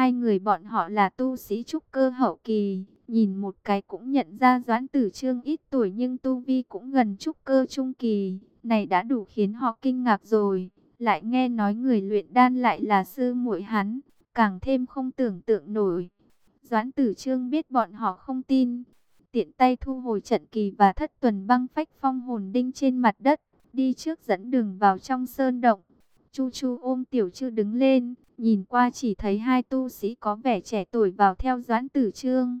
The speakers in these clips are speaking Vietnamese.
Hai người bọn họ là tu sĩ trúc cơ hậu kỳ, nhìn một cái cũng nhận ra Doãn Tử Trương ít tuổi nhưng tu vi cũng gần trúc cơ trung kỳ, này đã đủ khiến họ kinh ngạc rồi. Lại nghe nói người luyện đan lại là sư muội hắn, càng thêm không tưởng tượng nổi. Doãn Tử Trương biết bọn họ không tin, tiện tay thu hồi trận kỳ và thất tuần băng phách phong hồn đinh trên mặt đất, đi trước dẫn đường vào trong sơn động. Chu Chu ôm Tiểu Trư đứng lên, nhìn qua chỉ thấy hai tu sĩ có vẻ trẻ tuổi vào theo Doãn Tử Trương.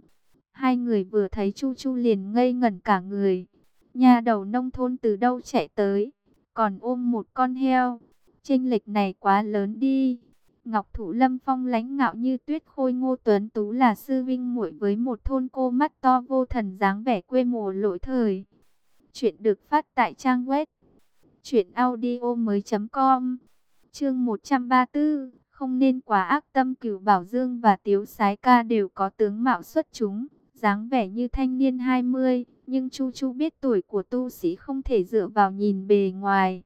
Hai người vừa thấy Chu Chu liền ngây ngẩn cả người. Nhà đầu nông thôn từ đâu chạy tới, còn ôm một con heo. Chênh lệch này quá lớn đi. Ngọc Thủ Lâm Phong lãnh ngạo như tuyết khôi ngô tuấn tú là sư vinh muội với một thôn cô mắt to vô thần dáng vẻ quê mùa lỗi thời. Chuyện được phát tại trang web truyệnaudiomoi.com. Chương 134, không nên quá ác tâm Cửu Bảo Dương và Tiếu Sái Ca đều có tướng mạo xuất chúng, dáng vẻ như thanh niên 20, nhưng Chu Chu biết tuổi của tu sĩ không thể dựa vào nhìn bề ngoài.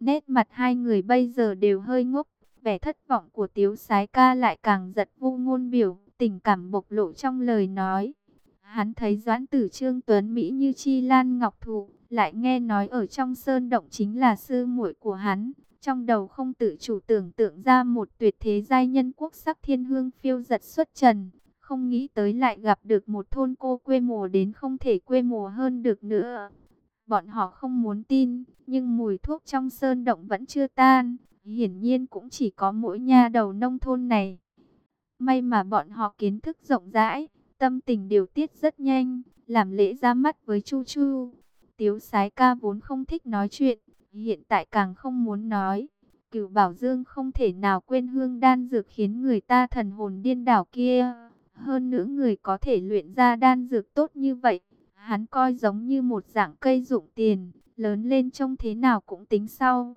Nét mặt hai người bây giờ đều hơi ngốc, vẻ thất vọng của Tiếu Sái Ca lại càng giật vu ngôn biểu, tình cảm bộc lộ trong lời nói. Hắn thấy Doãn Tử Trương Tuấn Mỹ như chi lan ngọc thụ, lại nghe nói ở trong sơn động chính là sư muội của hắn, trong đầu không tự chủ tưởng tượng ra một tuyệt thế giai nhân quốc sắc thiên hương phiêu giật xuất trần, không nghĩ tới lại gặp được một thôn cô quê mùa đến không thể quê mùa hơn được nữa. Bọn họ không muốn tin, nhưng mùi thuốc trong sơn động vẫn chưa tan, hiển nhiên cũng chỉ có mỗi nhà đầu nông thôn này. May mà bọn họ kiến thức rộng rãi, tâm tình điều tiết rất nhanh, làm lễ ra mắt với Chu Chu. Tiếu sái ca vốn không thích nói chuyện, hiện tại càng không muốn nói. Cửu Bảo Dương không thể nào quên hương đan dược khiến người ta thần hồn điên đảo kia. Hơn nữa người có thể luyện ra đan dược tốt như vậy, hắn coi giống như một dạng cây dụng tiền, lớn lên trông thế nào cũng tính sau.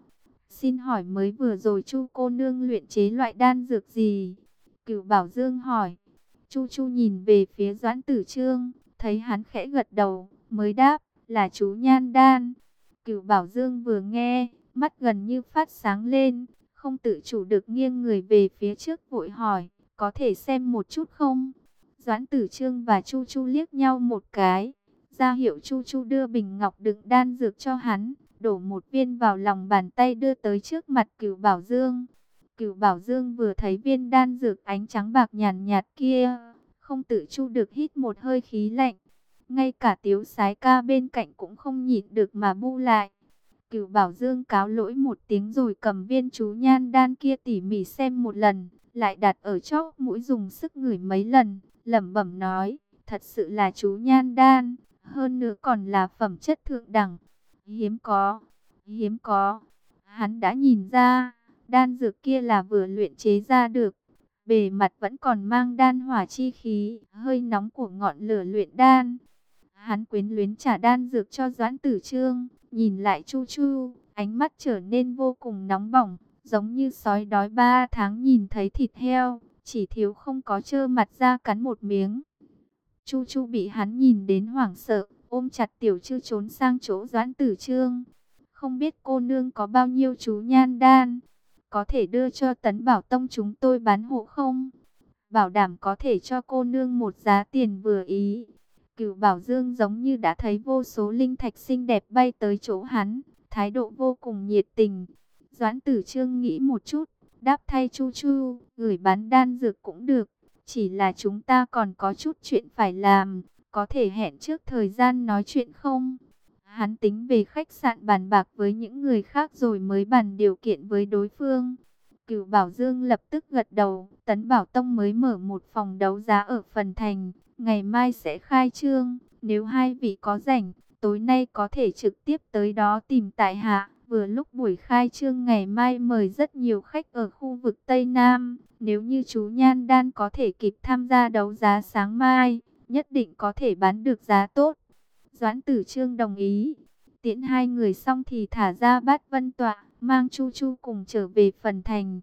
Xin hỏi mới vừa rồi Chu cô nương luyện chế loại đan dược gì? Cửu Bảo Dương hỏi. Chu Chu nhìn về phía Doãn Tử Trương, thấy hắn khẽ gật đầu, mới đáp, là chú Nhan Đan. Cửu Bảo Dương vừa nghe, mắt gần như phát sáng lên, không tự chủ được nghiêng người về phía trước vội hỏi, có thể xem một chút không? Doãn Tử Trương và Chu Chu liếc nhau một cái, ra hiệu Chu Chu đưa bình ngọc đựng đan dược cho hắn, đổ một viên vào lòng bàn tay đưa tới trước mặt Cửu Bảo Dương. Cửu Bảo Dương vừa thấy viên đan dược ánh trắng bạc nhàn nhạt kia, không tự chu được hít một hơi khí lạnh. Ngay cả tiếu sái ca bên cạnh cũng không nhịn được mà bu lại. Cửu Bảo Dương cáo lỗi một tiếng rồi cầm viên chú nhan đan kia tỉ mỉ xem một lần, lại đặt ở chóp mũi dùng sức ngửi mấy lần, lẩm bẩm nói, thật sự là chú nhan đan, hơn nữa còn là phẩm chất thượng đẳng, hiếm có, hiếm có. Hắn đã nhìn ra, đan dược kia là vừa luyện chế ra được, bề mặt vẫn còn mang đan hỏa chi khí, hơi nóng của ngọn lửa luyện đan. Hắn quyến luyến trả đan dược cho Doãn Tử Trương, nhìn lại Chu Chu, ánh mắt trở nên vô cùng nóng bỏng, giống như sói đói ba tháng nhìn thấy thịt heo, chỉ thiếu không có trơ mặt ra cắn một miếng. Chu Chu bị hắn nhìn đến hoảng sợ, ôm chặt tiểu chư trốn sang chỗ Doãn Tử Trương. Không biết cô nương có bao nhiêu chú nhan đan, có thể đưa cho tấn bảo tông chúng tôi bán hộ không? Bảo đảm có thể cho cô nương một giá tiền vừa ý. Cửu Bảo Dương giống như đã thấy vô số linh thạch xinh đẹp bay tới chỗ hắn, thái độ vô cùng nhiệt tình. Doãn Tử Trương nghĩ một chút, đáp thay Chu Chu, gửi bán đan dược cũng được, chỉ là chúng ta còn có chút chuyện phải làm, có thể hẹn trước thời gian nói chuyện không? Hắn tính về khách sạn bàn bạc với những người khác rồi mới bàn điều kiện với đối phương. Cửu Bảo Dương lập tức gật đầu, Tấn Bảo Tông mới mở một phòng đấu giá ở phần thành, ngày mai sẽ khai trương, nếu hai vị có rảnh, tối nay có thể trực tiếp tới đó tìm tại hạ. Vừa lúc buổi khai trương ngày mai mời rất nhiều khách ở khu vực Tây Nam, nếu như chú Nhan Đan có thể kịp tham gia đấu giá sáng mai, nhất định có thể bán được giá tốt. Doãn Tử Trương đồng ý, tiễn hai người xong thì thả ra bát vân tọa, mang Chu Chu cùng trở về phần thành.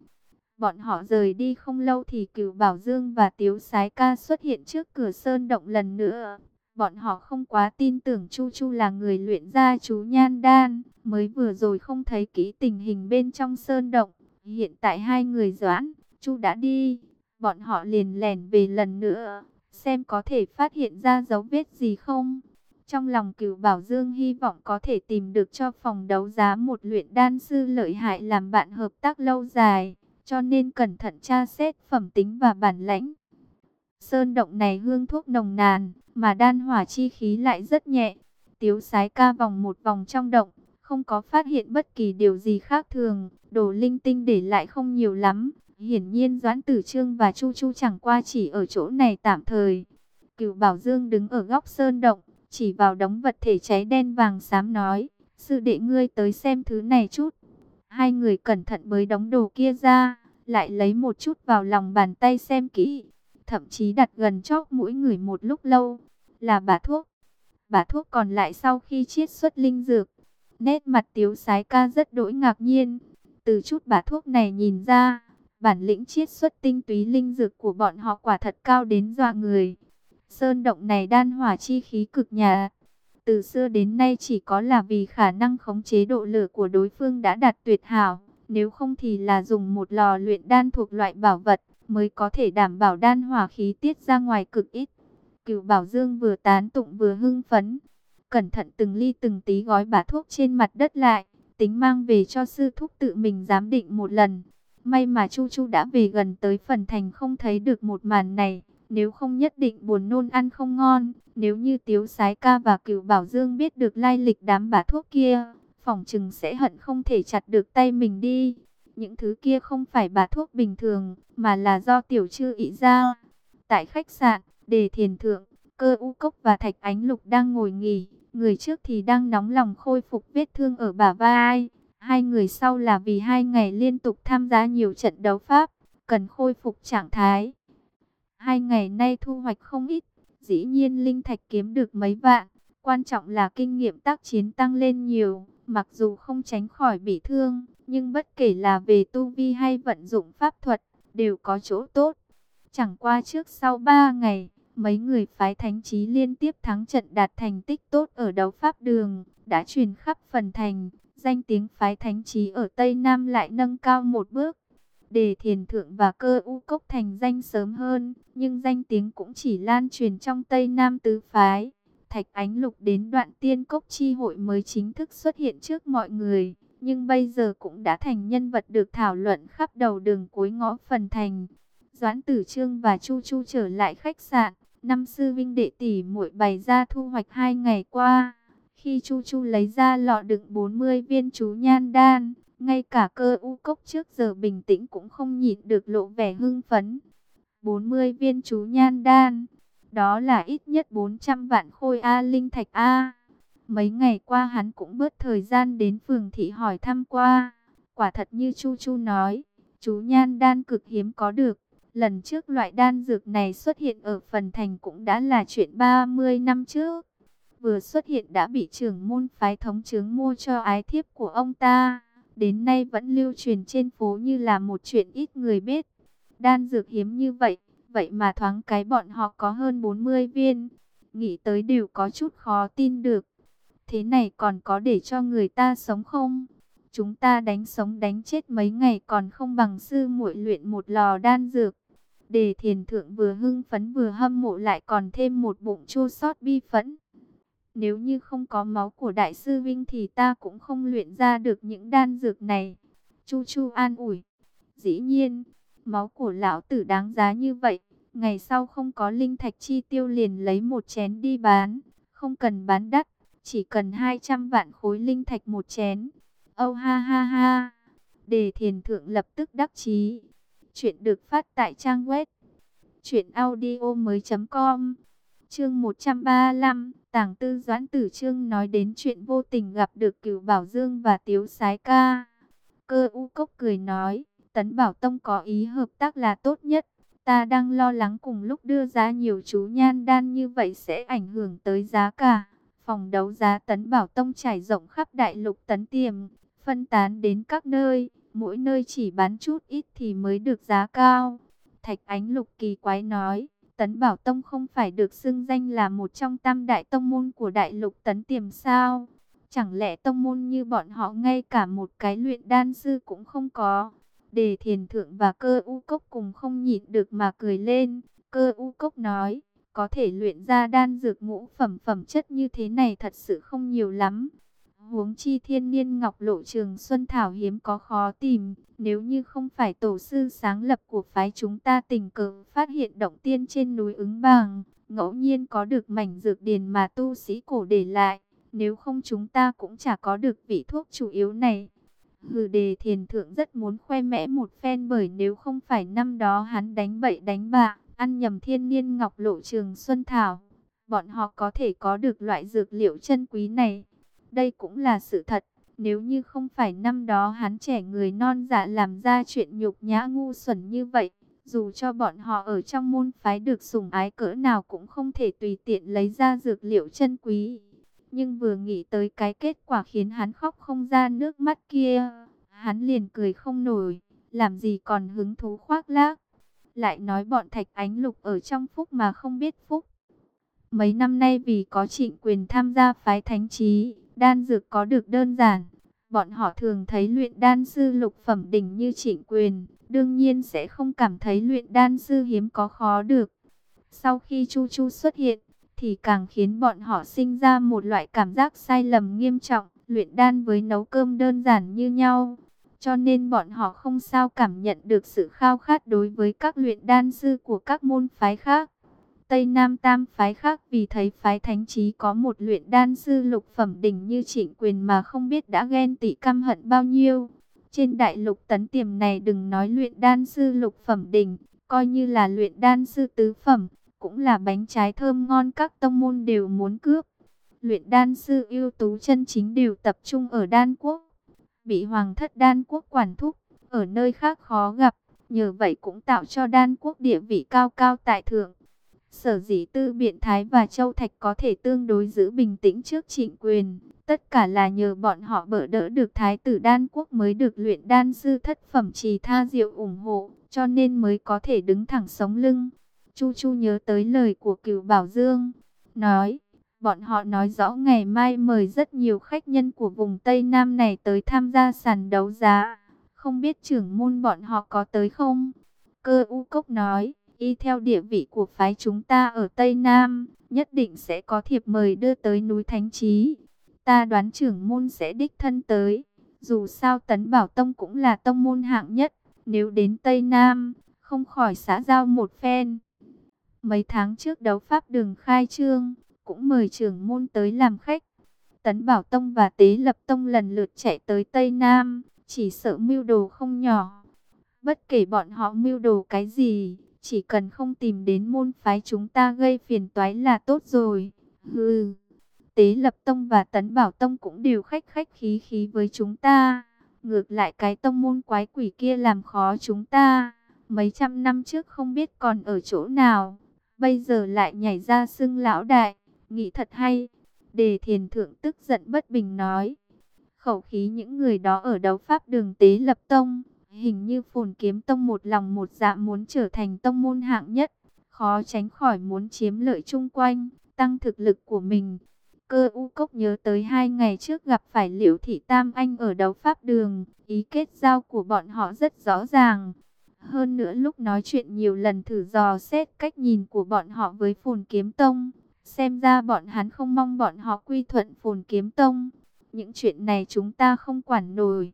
Bọn họ rời đi không lâu thì cửu Bảo Dương và Tiếu Sái Ca xuất hiện trước cửa sơn động lần nữa. Bọn họ không quá tin tưởng Chu Chu là người luyện ra chú Nhan Đan, mới vừa rồi không thấy kỹ tình hình bên trong sơn động. Hiện tại hai người doãn, Chu đã đi, bọn họ liền lẻn về lần nữa, xem có thể phát hiện ra dấu vết gì không. Trong lòng cửu Bảo Dương hy vọng có thể tìm được cho phòng đấu giá một luyện đan sư lợi hại làm bạn hợp tác lâu dài, cho nên cẩn thận tra xét phẩm tính và bản lãnh. Sơn động này hương thuốc nồng nàn, mà đan hỏa chi khí lại rất nhẹ. Tiếu sái ca vòng một vòng trong động, không có phát hiện bất kỳ điều gì khác thường, đồ linh tinh để lại không nhiều lắm. Hiển nhiên Doãn Tử Trương và Chu Chu chẳng qua chỉ ở chỗ này tạm thời. Cửu Bảo Dương đứng ở góc sơn động, chỉ vào đống vật thể cháy đen vàng xám nói, sư đệ ngươi tới xem thứ này chút. Hai người cẩn thận mới đóng đồ kia ra, lại lấy một chút vào lòng bàn tay xem kỹ, thậm chí đặt gần chóp mũi người một lúc lâu, là bà thuốc. Bà thuốc còn lại sau khi chiết xuất linh dược, nét mặt tiếu sái ca rất đỗi ngạc nhiên. Từ chút bà thuốc này nhìn ra, bản lĩnh chiết xuất tinh túy linh dược của bọn họ quả thật cao đến dọa người. Sơn động này đan hỏa chi khí cực nhà. Từ xưa đến nay chỉ có là vì khả năng khống chế độ lửa của đối phương đã đạt tuyệt hảo. Nếu không thì là dùng một lò luyện đan thuộc loại bảo vật mới có thể đảm bảo đan hỏa khí tiết ra ngoài cực ít. Cửu Bảo Dương vừa tán tụng vừa hưng phấn. Cẩn thận từng ly từng tí gói bả thuốc trên mặt đất lại. Tính mang về cho sư thúc tự mình giám định một lần. May mà Chu Chu đã về gần tới phần thành không thấy được một màn này. Nếu không nhất định buồn nôn ăn không ngon. Nếu như Tiếu Sái Ca và Cửu Bảo Dương biết được lai lịch đám bà thuốc kia, phòng chừng sẽ hận không thể chặt được tay mình đi. Những thứ kia không phải bà thuốc bình thường, mà là do tiểu chư ị ra. Tại khách sạn, đề thiền thượng, cơ u cốc và thạch ánh lục đang ngồi nghỉ. Người trước thì đang nóng lòng khôi phục vết thương ở bả vai. Hai người sau là vì hai ngày liên tục tham gia nhiều trận đấu pháp, cần khôi phục trạng thái. Hai ngày nay thu hoạch không ít, dĩ nhiên linh thạch kiếm được mấy vạn. Quan trọng là kinh nghiệm tác chiến tăng lên nhiều, mặc dù không tránh khỏi bị thương, nhưng bất kể là về tu vi hay vận dụng pháp thuật, đều có chỗ tốt. Chẳng qua trước sau 3 ngày, mấy người phái thánh trí liên tiếp thắng trận đạt thành tích tốt ở đấu pháp đường, đã truyền khắp phần thành, danh tiếng phái thánh trí ở Tây Nam lại nâng cao một bước. Đề thiền thượng và cơ u cốc thành danh sớm hơn, nhưng danh tiếng cũng chỉ lan truyền trong Tây Nam tứ phái. Thạch Ánh Lục đến đoạn tiên cốc chi hội mới chính thức xuất hiện trước mọi người, nhưng bây giờ cũng đã thành nhân vật được thảo luận khắp đầu đường cuối ngõ phần thành. Doãn Tử Trương và Chu Chu trở lại khách sạn, năm sư vinh đệ tỷ muội bày ra thu hoạch hai ngày qua. Khi Chu Chu lấy ra lọ đựng 40 viên chú nhan đan, ngay cả cơ u cốc trước giờ bình tĩnh cũng không nhịn được lộ vẻ hưng phấn. 40 viên chú nhan đan, đó là ít nhất 400 vạn khôi A linh thạch A. Mấy ngày qua hắn cũng bớt thời gian đến phường thị hỏi thăm qua. Quả thật như Chu Chu nói, chú nhan đan cực hiếm có được. Lần trước loại đan dược này xuất hiện ở phần thành cũng đã là chuyện 30 năm trước. Vừa xuất hiện đã bị trưởng môn phái thống chứng mua cho ái thiếp của ông ta. Đến nay vẫn lưu truyền trên phố như là một chuyện ít người biết. Đan dược hiếm như vậy, vậy mà thoáng cái bọn họ có hơn 40 viên. Nghĩ tới đều có chút khó tin được. Thế này còn có để cho người ta sống không? Chúng ta đánh sống đánh chết mấy ngày còn không bằng sư muội luyện một lò đan dược. Đề thiền thượng vừa hưng phấn vừa hâm mộ lại còn thêm một bụng chua sót bi phẫn. Nếu như không có máu của đại sư Vinh thì ta cũng không luyện ra được những đan dược này. Chu Chu an ủi. Dĩ nhiên, máu của lão tử đáng giá như vậy. Ngày sau không có linh thạch chi tiêu liền lấy một chén đi bán. Không cần bán đắt, chỉ cần 200 vạn khối linh thạch một chén. Âu ha ha ha. Đề thiền thượng lập tức đắc chí. Chuyện được phát tại trang web. Chuyện audio mới com. Chương 135. Tàng tư doãn tử trương nói đến chuyện vô tình gặp được cửu bảo dương và tiếu sái ca. Cơ u cốc cười nói. Tấn Bảo Tông có ý hợp tác là tốt nhất. Ta đang lo lắng cùng lúc đưa ra nhiều chú nhan đan như vậy sẽ ảnh hưởng tới giá cả. Phòng đấu giá Tấn Bảo Tông trải rộng khắp đại lục Tấn Tiềm, phân tán đến các nơi, mỗi nơi chỉ bán chút ít thì mới được giá cao. Thạch Ánh Lục kỳ quái nói, Tấn Bảo Tông không phải được xưng danh là một trong tam đại tông môn của đại lục Tấn Tiềm sao? Chẳng lẽ tông môn như bọn họ ngay cả một cái luyện đan sư cũng không có? Đề thiền thượng và cơ u cốc cùng không nhịn được mà cười lên. Cơ u cốc nói, có thể luyện ra đan dược ngũ phẩm phẩm chất như thế này thật sự không nhiều lắm. Huống chi thiên niên ngọc lộ trường Xuân Thảo hiếm có khó tìm, nếu như không phải tổ sư sáng lập của phái chúng ta tình cờ phát hiện động tiên trên núi ứng bàng, ngẫu nhiên có được mảnh dược điền mà tu sĩ cổ để lại, nếu không chúng ta cũng chả có được vị thuốc chủ yếu này. Hừ đề thiền thượng rất muốn khoe mẽ một phen bởi nếu không phải năm đó hắn đánh bậy đánh bạ, ăn nhầm thiên niên ngọc lộ trường Xuân Thảo, bọn họ có thể có được loại dược liệu chân quý này. Đây cũng là sự thật, nếu như không phải năm đó hắn trẻ người non dạ làm ra chuyện nhục nhã ngu xuẩn như vậy, dù cho bọn họ ở trong môn phái được sủng ái cỡ nào cũng không thể tùy tiện lấy ra dược liệu chân quý. Nhưng vừa nghĩ tới cái kết quả khiến hắn khóc không ra nước mắt kia, hắn liền cười không nổi, làm gì còn hứng thú khoác lác. Lại nói bọn thạch ánh lục ở trong phúc mà không biết phúc. Mấy năm nay vì có trịnh quyền tham gia phái thánh trí, đan dược có được đơn giản. Bọn họ thường thấy luyện đan sư lục phẩm đỉnh như trịnh quyền, đương nhiên sẽ không cảm thấy luyện đan sư hiếm có khó được. Sau khi Chu Chu xuất hiện, thì càng khiến bọn họ sinh ra một loại cảm giác sai lầm nghiêm trọng, luyện đan với nấu cơm đơn giản như nhau. Cho nên bọn họ không sao cảm nhận được sự khao khát đối với các luyện đan sư của các môn phái khác. Tây Nam Tam phái khác vì thấy phái thánh trí có một luyện đan sư lục phẩm đỉnh như trịnh quyền mà không biết đã ghen tị căm hận bao nhiêu. Trên đại lục tấn tiềm này đừng nói luyện đan sư lục phẩm đỉnh, coi như là luyện đan sư tứ phẩm, cũng là bánh trái thơm ngon các tông môn đều muốn cướp. Luyện đan sư ưu tú chân chính đều tập trung ở đan quốc, bị hoàng thất đan quốc quản thúc, ở nơi khác khó gặp, nhờ vậy cũng tạo cho đan quốc địa vị cao cao tại thượng. Sở dĩ tư biện thái và châu thạch có thể tương đối giữ bình tĩnh trước trịnh quyền, tất cả là nhờ bọn họ bỡ đỡ được thái tử đan quốc mới được luyện đan sư thất phẩm trì tha diệu ủng hộ, cho nên mới có thể đứng thẳng sống lưng. Chu Chu nhớ tới lời của cửu Bảo Dương, nói, bọn họ nói rõ ngày mai mời rất nhiều khách nhân của vùng Tây Nam này tới tham gia sàn đấu giá. Không biết trưởng môn bọn họ có tới không? Cơ U Cốc nói, y theo địa vị của phái chúng ta ở Tây Nam, nhất định sẽ có thiệp mời đưa tới núi Thánh Trí. Ta đoán trưởng môn sẽ đích thân tới. Dù sao Tấn Bảo Tông cũng là tông môn hạng nhất, nếu đến Tây Nam, không khỏi xã giao một phen. Mấy tháng trước đấu pháp đường khai trương, cũng mời trưởng môn tới làm khách. Tấn Bảo Tông và Tế Lập Tông lần lượt chạy tới Tây Nam, chỉ sợ mưu đồ không nhỏ. Bất kể bọn họ mưu đồ cái gì, chỉ cần không tìm đến môn phái chúng ta gây phiền toái là tốt rồi. Hừ, Tế Lập Tông và Tấn Bảo Tông cũng đều khách khách khí khí với chúng ta. Ngược lại cái tông môn quái quỷ kia làm khó chúng ta. Mấy trăm năm trước không biết còn ở chỗ nào. Bây giờ lại nhảy ra xưng lão đại. Nghĩ thật hay. Đề thiền thượng tức giận bất bình nói. Khẩu khí những người đó ở đấu pháp đường Tế Lập Tông Hình như phồn kiếm tông một lòng một dạ muốn trở thành tông môn hạng nhất, khó tránh khỏi muốn chiếm lợi chung quanh, tăng thực lực của mình. Cơ u cốc nhớ tới hai ngày trước gặp phải liễu thị tam anh ở đấu pháp đường, ý kết giao của bọn họ rất rõ ràng. Hơn nữa lúc nói chuyện nhiều lần thử dò xét cách nhìn của bọn họ với phồn kiếm tông, xem ra bọn hắn không mong bọn họ quy thuận phồn kiếm tông. Những chuyện này chúng ta không quản nổi.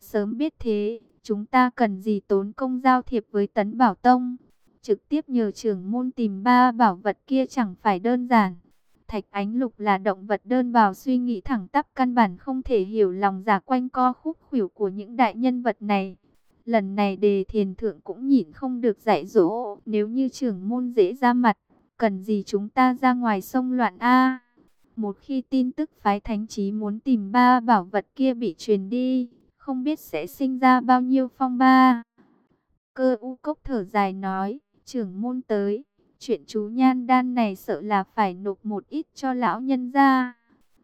Sớm biết thế, Chúng ta cần gì tốn công giao thiệp với Tấn Bảo Tông. Trực tiếp nhờ trưởng môn tìm ba bảo vật kia chẳng phải đơn giản. Thạch Ánh Lục là động vật đơn bào suy nghĩ thẳng tắp căn bản không thể hiểu lòng giả quanh co khúc khuỷu của những đại nhân vật này. Lần này đề thiền thượng cũng nhìn không được dạy dỗ. Nếu như trưởng môn dễ ra mặt, cần gì chúng ta ra ngoài sông loạn A. Một khi tin tức phái thánh trí muốn tìm ba bảo vật kia bị truyền đi, không biết sẽ sinh ra bao nhiêu phong ba. Cơ u cốc thở dài nói, trưởng môn tới, chuyện chú nhan đan này sợ là phải nộp một ít cho lão nhân ra.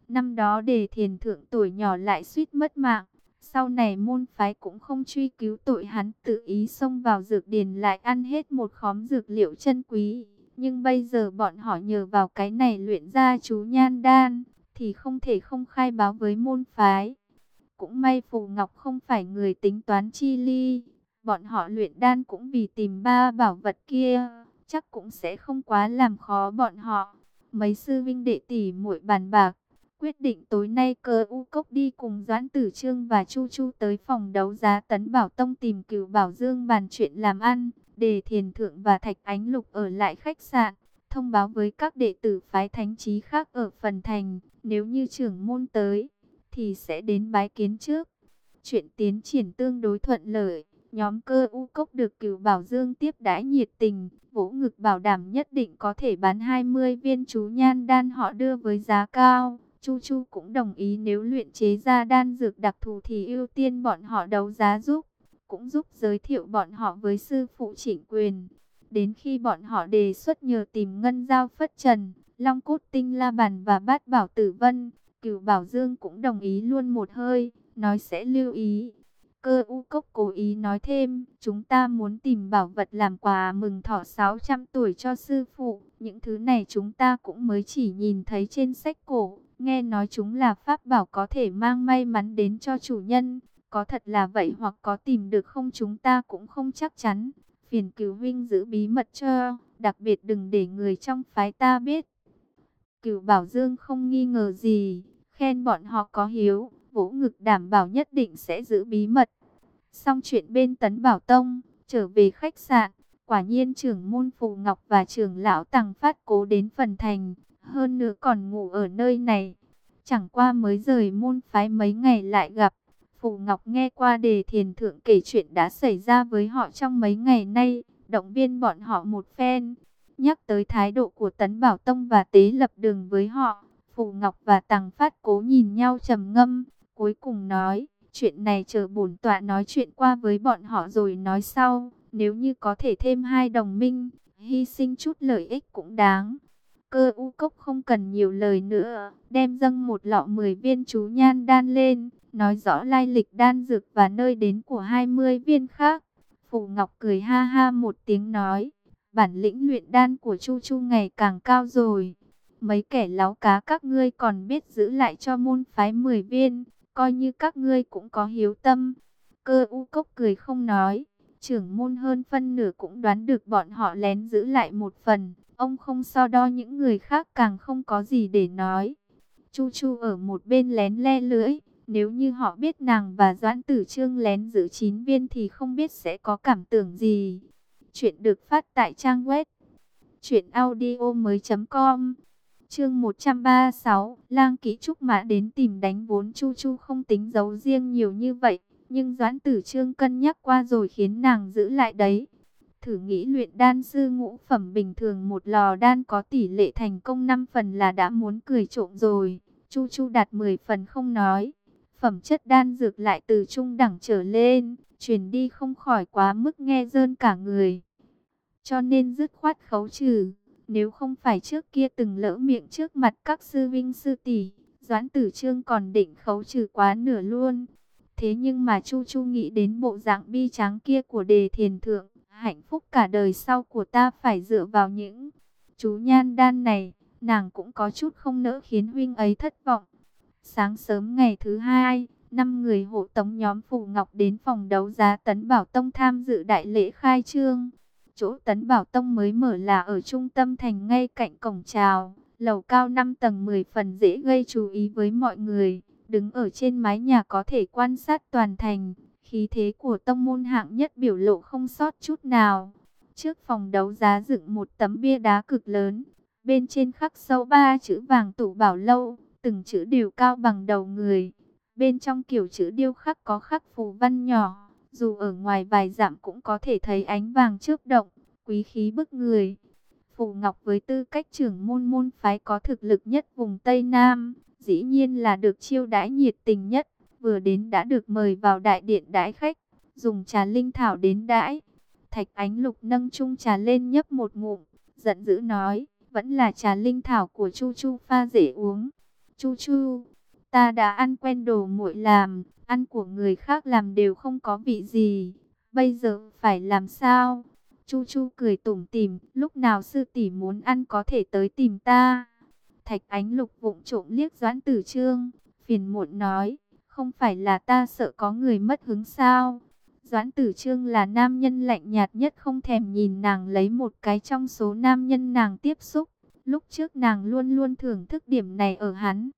Năm đó đề thiền thượng tuổi nhỏ lại suýt mất mạng, sau này môn phái cũng không truy cứu tội hắn tự ý xông vào dược điền lại ăn hết một khóm dược liệu chân quý. Nhưng bây giờ bọn họ nhờ vào cái này luyện ra chú nhan đan, thì không thể không khai báo với môn phái. Cũng may Phù Ngọc không phải người tính toán chi ly, Bọn họ luyện đan cũng vì tìm ba bảo vật kia, chắc cũng sẽ không quá làm khó bọn họ. Mấy sư vinh đệ tỷ muội bàn bạc, quyết định tối nay cơ u cốc đi cùng Doãn Tử Trương và Chu Chu tới phòng đấu giá Tấn Bảo Tông tìm cửu Bảo Dương bàn chuyện làm ăn, để Thiền Thượng và Thạch Ánh Lục ở lại khách sạn, thông báo với các đệ tử phái thánh trí khác ở phần thành, nếu như trưởng môn tới, thì sẽ đến bái kiến trước. Chuyện tiến triển tương đối thuận lợi, nhóm cơ u cốc được cửu Bảo Dương tiếp đãi nhiệt tình, vỗ ngực bảo đảm nhất định có thể bán 20 viên chú nhan đan họ đưa với giá cao. Chu Chu cũng đồng ý nếu luyện chế ra đan dược đặc thù thì ưu tiên bọn họ đấu giá giúp, cũng giúp giới thiệu bọn họ với sư phụ trịnh quyền. Đến khi bọn họ đề xuất nhờ tìm ngân giao phất trần, long cốt tinh la bàn và bát bảo tử vân, cửu bảo dương cũng đồng ý luôn một hơi, nói sẽ lưu ý. Cơ u cốc cố ý nói thêm, chúng ta muốn tìm bảo vật làm quà mừng thọ 600 tuổi cho sư phụ. Những thứ này chúng ta cũng mới chỉ nhìn thấy trên sách cổ. Nghe nói chúng là pháp bảo có thể mang may mắn đến cho chủ nhân. Có thật là vậy hoặc có tìm được không chúng ta cũng không chắc chắn. Phiền cứu vinh giữ bí mật cho, đặc biệt đừng để người trong phái ta biết. Cửu Bảo Dương không nghi ngờ gì, khen bọn họ có hiếu, vỗ ngực đảm bảo nhất định sẽ giữ bí mật. Xong chuyện bên Tấn Bảo Tông, trở về khách sạn, quả nhiên trưởng môn Phù Ngọc và trưởng lão Tằng Phát cố đến phần thành, hơn nữa còn ngủ ở nơi này. Chẳng qua mới rời môn phái mấy ngày lại gặp. Phù Ngọc nghe qua đề thiền thượng kể chuyện đã xảy ra với họ trong mấy ngày nay, động viên bọn họ một phen. Nhắc tới thái độ của Tấn Bảo Tông và Tế lập đường với họ, Phù Ngọc và Tằng Phát cố nhìn nhau trầm ngâm, cuối cùng nói, chuyện này chờ bổn tọa nói chuyện qua với bọn họ rồi nói sau, nếu như có thể thêm hai đồng minh, hy sinh chút lợi ích cũng đáng. Cơ u cốc không cần nhiều lời nữa, đem dâng một lọ 10 viên chú nhan đan lên, nói rõ lai lịch đan dược và nơi đến của 20 viên khác. Phù Ngọc cười ha ha một tiếng nói, bản lĩnh luyện đan của Chu Chu ngày càng cao rồi. Mấy kẻ láo cá các ngươi còn biết giữ lại cho môn phái 10 viên, coi như các ngươi cũng có hiếu tâm. Cơ u cốc cười không nói, trưởng môn hơn phân nửa cũng đoán được bọn họ lén giữ lại một phần. Ông không so đo những người khác càng không có gì để nói. Chu Chu ở một bên lén le lưỡi. Nếu như họ biết nàng và Doãn Tử Trương lén giữ 9 viên thì không biết sẽ có cảm tưởng gì. Chuyện được phát tại trang web truyệnaudiomoi.com. Chương 136, Lang Ký Trúc Mã đến tìm đánh vốn Chu Chu không tính giấu riêng nhiều như vậy, nhưng Doãn Tử Trương cân nhắc qua rồi khiến nàng giữ lại đấy. Thử nghĩ luyện đan sư ngũ phẩm bình thường một lò đan có tỷ lệ thành công 5 phần là đã muốn cười trộm rồi. Chu Chu đạt 10 phần không nói. Phẩm chất đan dược lại từ trung đẳng trở lên, truyền đi không khỏi quá mức nghe dơn cả người. Cho nên dứt khoát khấu trừ. Nếu không phải trước kia từng lỡ miệng trước mặt các sư vinh sư tỷ, Doãn Tử Trương còn định khấu trừ quá nửa luôn. Thế nhưng mà Chu Chu nghĩ đến bộ dạng bi tráng kia của đề thiền thượng, hạnh phúc cả đời sau của ta phải dựa vào những chú nhan đan này, nàng cũng có chút không nỡ khiến huynh ấy thất vọng. Sáng sớm ngày thứ hai, năm người hộ tống nhóm Phù Ngọc đến phòng đấu giá Tấn Bảo Tông tham dự đại lễ khai trương. Chỗ Tấn Bảo Tông mới mở là ở trung tâm thành ngay cạnh cổng chào, lầu cao 5 tầng 10 phần dễ gây chú ý với mọi người. Đứng ở trên mái nhà có thể quan sát toàn thành, khí thế của tông môn hạng nhất biểu lộ không sót chút nào. Trước phòng đấu giá dựng một tấm bia đá cực lớn, bên trên khắc sâu ba chữ vàng tủ bảo lâu, từng chữ đều cao bằng đầu người. Bên trong kiểu chữ điêu khắc có khắc phù văn nhỏ, dù ở ngoài vài dặm cũng có thể thấy ánh vàng chớp động, quý khí bức người. Phù Ngọc với tư cách trưởng môn môn phái có thực lực nhất vùng Tây Nam, dĩ nhiên là được chiêu đãi nhiệt tình nhất, vừa đến đã được mời vào đại điện đãi khách, dùng trà linh thảo đến đãi. Thạch Ánh Lục nâng chung trà lên nhấp một ngụm, giận dữ nói, vẫn là trà linh thảo của Chu Chu pha dễ uống. Chu Chu, ta đã ăn quen đồ muội làm, ăn của người khác làm đều không có vị gì, bây giờ phải làm sao? Chu Chu cười tủm tỉm, lúc nào sư tỷ muốn ăn có thể tới tìm ta. Thạch Ánh Lục vụng trộm liếc Doãn Tử Trương, phiền muộn nói, không phải là ta sợ có người mất hứng sao? Doãn Tử Trương là nam nhân lạnh nhạt nhất không thèm nhìn nàng lấy một cái trong số nam nhân nàng tiếp xúc. Lúc trước nàng luôn luôn thưởng thức điểm này ở hắn.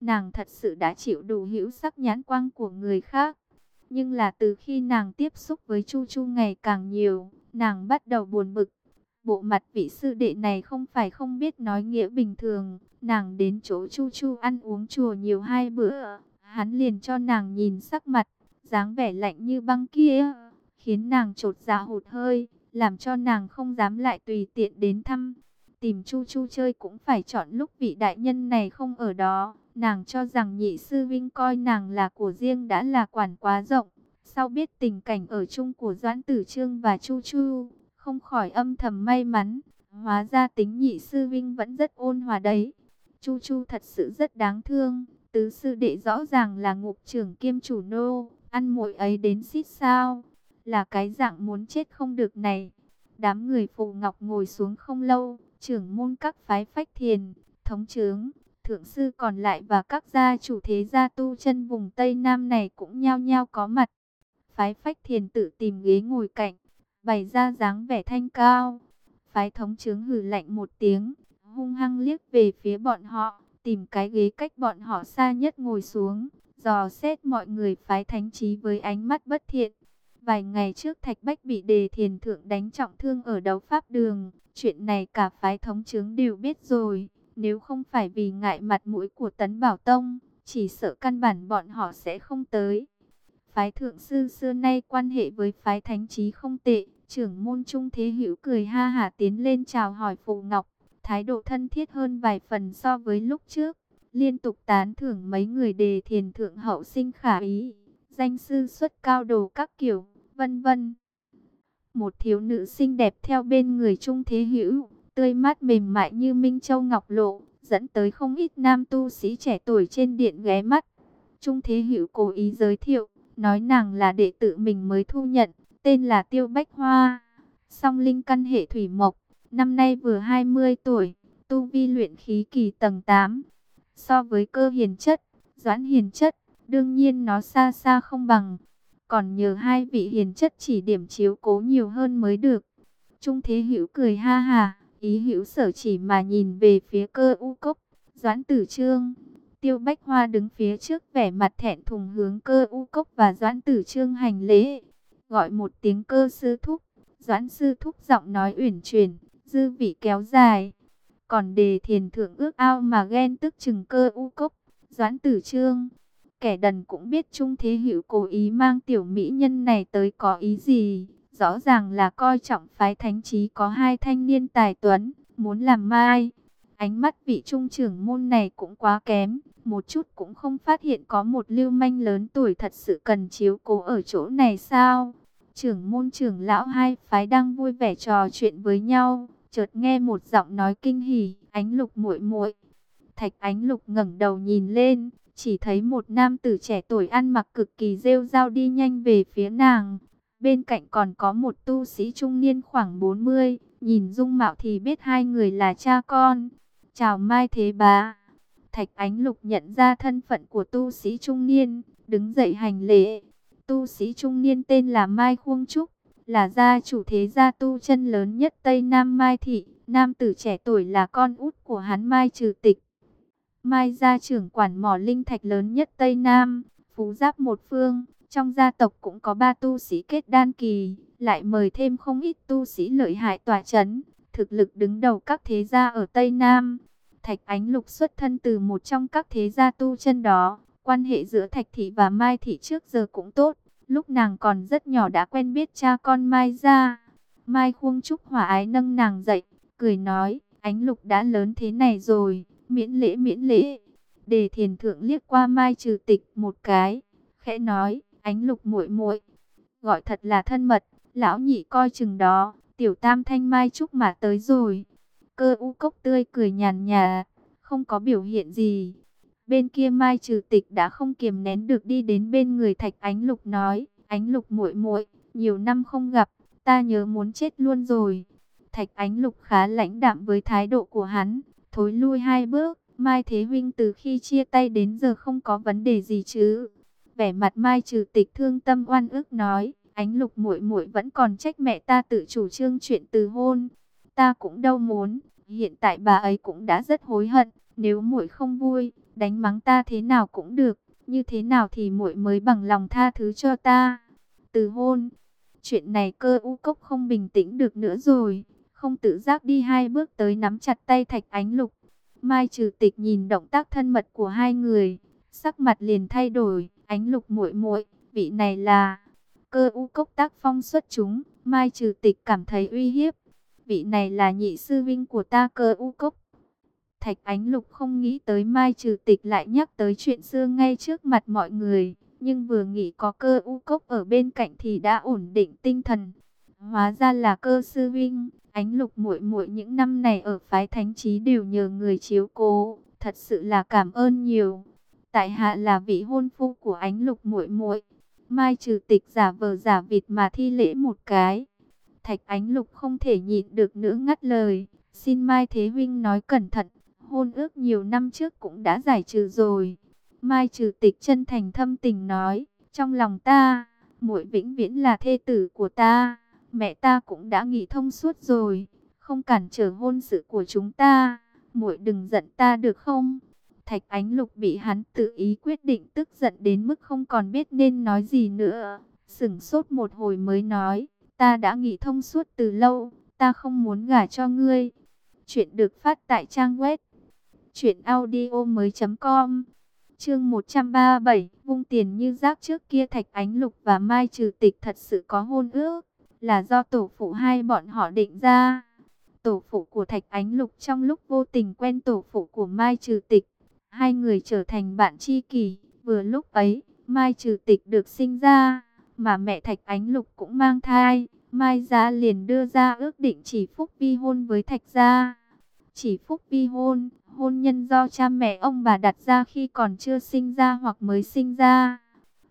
Nàng thật sự đã chịu đủ hữu sắc nhãn quang của người khác. Nhưng là từ khi nàng tiếp xúc với Chu Chu ngày càng nhiều, nàng bắt đầu buồn bực. Bộ mặt vị sư đệ này không phải không biết nói nghĩa bình thường. Nàng đến chỗ Chu Chu ăn uống chùa nhiều hai bữa. Hắn liền cho nàng nhìn sắc mặt, dáng vẻ lạnh như băng kia. Khiến nàng trột dạ hụt hơi, làm cho nàng không dám lại tùy tiện đến thăm. Tìm Chu Chu chơi cũng phải chọn lúc vị đại nhân này không ở đó. Nàng cho rằng nhị sư vinh coi nàng là của riêng đã là quản quá rộng. Sau biết tình cảnh ở chung của Doãn Tử Trương và Chu Chu, không khỏi âm thầm may mắn. Hóa ra tính nhị sư vinh vẫn rất ôn hòa đấy. Chu Chu thật sự rất đáng thương. Tứ sư đệ rõ ràng là ngục trưởng kiêm chủ nô. Ăn muội ấy đến xít sao. Là cái dạng muốn chết không được này. Đám người phụ ngọc ngồi xuống không lâu. Trưởng môn các phái phách thiền, thống trướng, thượng sư còn lại và các gia chủ thế gia tu chân vùng Tây Nam này cũng nhao nhao có mặt. Phái phách thiền tử tìm ghế ngồi cạnh, bày ra dáng vẻ thanh cao. Phái thống chướng hử lạnh một tiếng, hung hăng liếc về phía bọn họ, tìm cái ghế cách bọn họ xa nhất ngồi xuống, dò xét mọi người phái thánh trí với ánh mắt bất thiện. Vài ngày trước Thạch Bách bị đề thiền thượng đánh trọng thương ở đấu pháp đường, chuyện này cả phái thống chướng đều biết rồi. Nếu không phải vì ngại mặt mũi của Tấn Bảo Tông, chỉ sợ căn bản bọn họ sẽ không tới. Phái thượng sư xưa nay quan hệ với phái thánh trí không tệ, trưởng môn trung thế hữu cười ha hả tiến lên chào hỏi Phù Ngọc, thái độ thân thiết hơn vài phần so với lúc trước, liên tục tán thưởng mấy người đề thiền thượng hậu sinh khả ý, danh sư xuất cao đồ các kiểu, vân vân. Một thiếu nữ xinh đẹp theo bên người trung thế hữu, tươi mát mềm mại như Minh Châu Ngọc Lộ, dẫn tới không ít nam tu sĩ trẻ tuổi trên điện ghé mắt. Trung Thế Hữu cố ý giới thiệu, nói nàng là đệ tử mình mới thu nhận, tên là Tiêu Bách Hoa, song linh căn hệ thủy mộc, năm nay vừa 20 tuổi, tu vi luyện khí kỳ tầng 8. So với cơ hiền chất, doãn hiền chất, đương nhiên nó xa xa không bằng, còn nhờ hai vị hiền chất chỉ điểm chiếu cố nhiều hơn mới được. Trung Thế Hữu cười ha ha, Ý hữu sở chỉ mà nhìn về phía cơ u cốc, doãn tử trương. Tiêu Bách Hoa đứng phía trước vẻ mặt thẹn thùng hướng cơ u cốc và doãn tử trương hành lễ. Gọi một tiếng cơ sư thúc, doãn sư thúc giọng nói uyển chuyển, dư vị kéo dài. Còn đề thiền thượng ước ao mà ghen tức chừng cơ u cốc, doãn tử trương. Kẻ đần cũng biết Trung Thế Hữu cố ý mang tiểu mỹ nhân này tới có ý gì. Rõ ràng là coi trọng phái thánh trí có hai thanh niên tài tuấn, muốn làm mai. Ánh mắt vị trung trưởng môn này cũng quá kém, một chút cũng không phát hiện có một lưu manh lớn tuổi thật sự cần chiếu cố ở chỗ này sao. Trưởng môn trưởng lão hai phái đang vui vẻ trò chuyện với nhau, chợt nghe một giọng nói kinh hỉ, ánh lục muội muội. Thạch ánh lục ngẩng đầu nhìn lên, chỉ thấy một nam tử trẻ tuổi ăn mặc cực kỳ rêu rao đi nhanh về phía nàng. Bên cạnh còn có một tu sĩ trung niên khoảng 40, nhìn dung mạo thì biết hai người là cha con. Chào Mai Thế Bá. Thạch Ánh Lục nhận ra thân phận của tu sĩ trung niên, đứng dậy hành lễ. Tu sĩ trung niên tên là Mai Khuông Trúc, là gia chủ thế gia tu chân lớn nhất Tây Nam Mai Thị. Nam tử trẻ tuổi là con út của hắn Mai Trừ Tịch. Mai gia trưởng quản mỏ linh thạch lớn nhất Tây Nam, phú giáp một phương. Trong gia tộc cũng có ba tu sĩ kết đan kỳ, lại mời thêm không ít tu sĩ lợi hại tòa chấn, thực lực đứng đầu các thế gia ở Tây Nam. Thạch Ánh Lục xuất thân từ một trong các thế gia tu chân đó, quan hệ giữa Thạch Thị và Mai Thị trước giờ cũng tốt, lúc nàng còn rất nhỏ đã quen biết cha con Mai gia. Mai Khuông Trúc hỏa ái nâng nàng dậy, cười nói, Ánh Lục đã lớn thế này rồi, miễn lễ miễn lễ. Đề thiền thượng liếc qua Mai trừ tịch một cái, khẽ nói, Ánh lục muội muội gọi thật là thân mật, lão nhị coi chừng đó, tiểu tam thanh mai trúc mà tới rồi. Cơ u cốc tươi cười nhàn nhà, không có biểu hiện gì. Bên kia mai trừ tịch đã không kiềm nén được đi đến bên người thạch ánh lục nói, ánh lục muội muội nhiều năm không gặp, ta nhớ muốn chết luôn rồi. Thạch ánh lục khá lãnh đạm với thái độ của hắn, thối lui hai bước. Mai Thế Huynh từ khi chia tay đến giờ không có vấn đề gì chứ. Vẻ mặt Mai trừ tịch thương tâm oan ức nói, Ánh lục muội muội vẫn còn trách mẹ ta tự chủ trương chuyện từ hôn. Ta cũng đâu muốn, hiện tại bà ấy cũng đã rất hối hận, nếu muội không vui, đánh mắng ta thế nào cũng được, như thế nào thì muội mới bằng lòng tha thứ cho ta. Từ hôn, chuyện này cơ u cốc không bình tĩnh được nữa rồi, không tự giác đi hai bước tới nắm chặt tay Thạch Ánh Lục. Mai Trừ Tịch nhìn động tác thân mật của hai người, sắc mặt liền thay đổi, Ánh Lục muội muội, vị này là cơ u cốc tác phong xuất chúng, Mai Trừ Tịch cảm thấy uy hiếp. Vị này là nhị sư vinh của ta cơ u cốc. Thạch Ánh Lục không nghĩ tới Mai Trừ Tịch lại nhắc tới chuyện xưa ngay trước mặt mọi người, nhưng vừa nghĩ có cơ u cốc ở bên cạnh thì đã ổn định tinh thần. Hóa ra là cơ sư vinh, Ánh Lục muội muội những năm này ở phái thánh trí đều nhờ người chiếu cố, thật sự là cảm ơn nhiều. Tại hạ là vị hôn phu của Ánh Lục muội muội. Mai trừ tịch giả vờ giả vịt mà thi lễ một cái. Thạch ánh lục không thể nhịn được nữa ngắt lời. Xin Mai Thế Huynh nói cẩn thận. Hôn ước nhiều năm trước cũng đã giải trừ rồi. Mai trừ tịch chân thành thâm tình nói. Trong lòng ta, muội vĩnh viễn là thê tử của ta. Mẹ ta cũng đã nghĩ thông suốt rồi. Không cản trở hôn sự của chúng ta. muội đừng giận ta được không? Thạch Ánh Lục bị hắn tự ý quyết định tức giận đến mức không còn biết nên nói gì nữa. Sửng sốt một hồi mới nói, ta đã nghĩ thông suốt từ lâu, ta không muốn gả cho ngươi. Chuyện được phát tại trang web chuyểnaudio.com Chương 137, vung tiền như rác trước kia Thạch Ánh Lục và Mai Trừ Tịch thật sự có hôn ước, là do tổ phụ hai bọn họ định ra. Tổ phụ của Thạch Ánh Lục trong lúc vô tình quen tổ phụ của Mai Trừ Tịch, Hai người trở thành bạn tri kỷ. Vừa lúc ấy, Mai Trừ Tịch được sinh ra, mà mẹ Thạch Ánh Lục cũng mang thai. Mai Gia liền đưa ra ước định chỉ phúc vi hôn với Thạch Gia. Chỉ phúc vi hôn, hôn nhân do cha mẹ ông bà đặt ra khi còn chưa sinh ra hoặc mới sinh ra.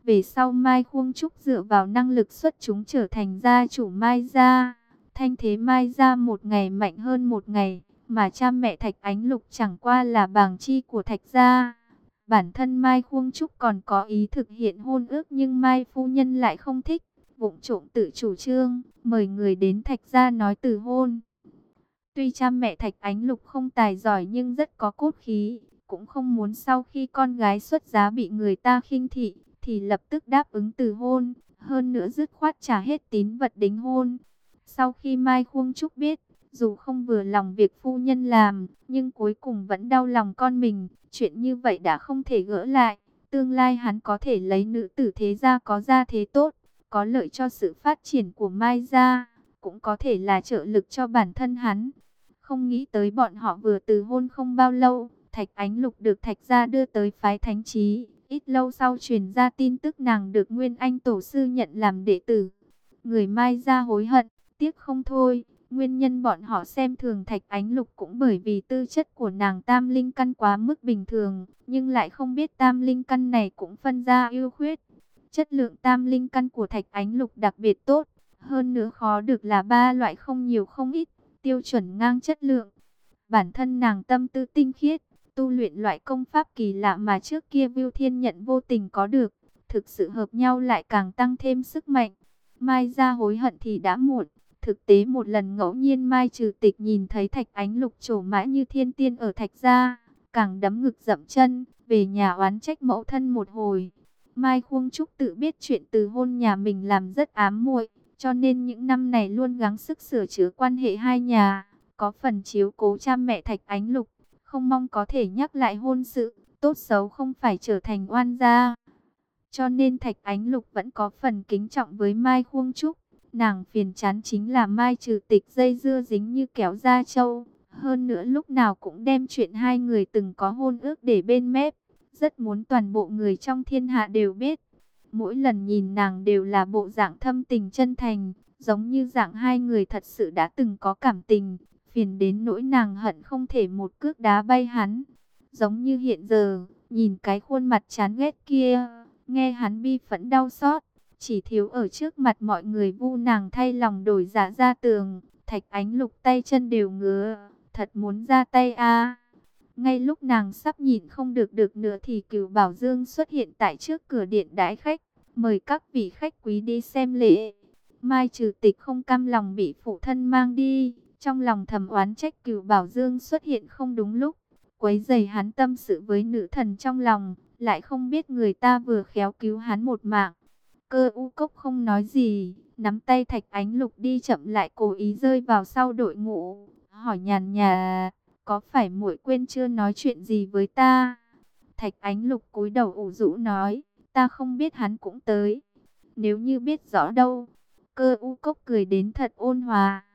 Về sau Mai Khuông Trúc dựa vào năng lực xuất chúng trở thành gia chủ Mai Gia. Thanh thế Mai Gia một ngày mạnh hơn một ngày mà cha mẹ Thạch Ánh Lục chẳng qua là bàng chi của Thạch gia. Bản thân Mai Khuông Trúc còn có ý thực hiện hôn ước nhưng Mai Phu Nhân lại không thích, vụng trộm tự chủ trương, mời người đến Thạch gia nói từ hôn. Tuy cha mẹ Thạch Ánh Lục không tài giỏi nhưng rất có cốt khí, cũng không muốn sau khi con gái xuất giá bị người ta khinh thị, thì lập tức đáp ứng từ hôn, hơn nữa dứt khoát trả hết tín vật đính hôn. Sau khi Mai Khuông Trúc biết, dù không vừa lòng việc phu nhân làm, nhưng cuối cùng vẫn đau lòng con mình. Chuyện như vậy đã không thể gỡ lại. Tương lai hắn có thể lấy nữ tử thế gia có gia thế tốt, có lợi cho sự phát triển của Mai gia, cũng có thể là trợ lực cho bản thân hắn. Không nghĩ tới bọn họ vừa từ hôn không bao lâu, Thạch Ánh Lục được Thạch gia đưa tới phái thánh trí. Ít lâu sau truyền ra tin tức nàng được Nguyên Anh Tổ sư nhận làm đệ tử. Người Mai gia hối hận, tiếc không thôi. Nguyên nhân bọn họ xem thường Thạch Ánh Lục cũng bởi vì tư chất của nàng tam linh căn quá mức bình thường, nhưng lại không biết tam linh căn này cũng phân ra ưu khuyết. Chất lượng tam linh căn của Thạch Ánh Lục đặc biệt tốt, hơn nữa khó được là ba loại không nhiều không ít, tiêu chuẩn ngang chất lượng. Bản thân nàng tâm tư tinh khiết, tu luyện loại công pháp kỳ lạ mà trước kia Viu Thiên nhận vô tình có được, thực sự hợp nhau lại càng tăng thêm sức mạnh. Mai ra hối hận thì đã muộn. Thực tế một lần ngẫu nhiên Mai Trừ Tịch nhìn thấy Thạch Ánh Lục trổ mã như thiên tiên ở Thạch Gia, càng đấm ngực dậm chân, về nhà oán trách mẫu thân một hồi. Mai Khuông Trúc tự biết chuyện từ hôn nhà mình làm rất ám muội, cho nên những năm này luôn gắng sức sửa chữa quan hệ hai nhà, có phần chiếu cố cha mẹ Thạch Ánh Lục, không mong có thể nhắc lại hôn sự, tốt xấu không phải trở thành oan gia. Cho nên Thạch Ánh Lục vẫn có phần kính trọng với Mai Khuông Trúc. Nàng phiền chán chính là mai trừ tịch dây dưa dính như kéo ra châu. Hơn nữa lúc nào cũng đem chuyện hai người từng có hôn ước để bên mép. Rất muốn toàn bộ người trong thiên hạ đều biết. Mỗi lần nhìn nàng đều là bộ dạng thâm tình chân thành. Giống như dạng hai người thật sự đã từng có cảm tình. Phiền đến nỗi nàng hận không thể một cước đá bay hắn. Giống như hiện giờ, nhìn cái khuôn mặt chán ghét kia, nghe hắn bi phẫn đau xót chỉ thiếu ở trước mặt mọi người, vu nàng thay lòng đổi dạ ra tường. Thạch ánh lục tay chân đều ngứa. Thật muốn ra tay a Ngay lúc nàng sắp nhìn không được được nữa thì cửu bảo dương xuất hiện tại trước cửa điện đái khách. Mời các vị khách quý đi xem lễ. Mai trừ tịch không cam lòng bị phụ thân mang đi. Trong lòng thầm oán trách cửu Bảo Dương xuất hiện không đúng lúc. Quấy giày hắn tâm sự với nữ thần trong lòng. Lại không biết người ta vừa khéo cứu hắn một mạng. Cơ u cốc không nói gì. Nắm tay thạch ánh lục đi chậm lại cố ý rơi vào sau đội ngũ. Hỏi nhàn nhà. Có phải muội quên chưa nói chuyện gì với ta? Thạch ánh lục cúi đầu ủ rũ nói. Ta không biết hắn cũng tới. Nếu như biết rõ đâu. Cơ u cốc cười đến thật ôn hòa.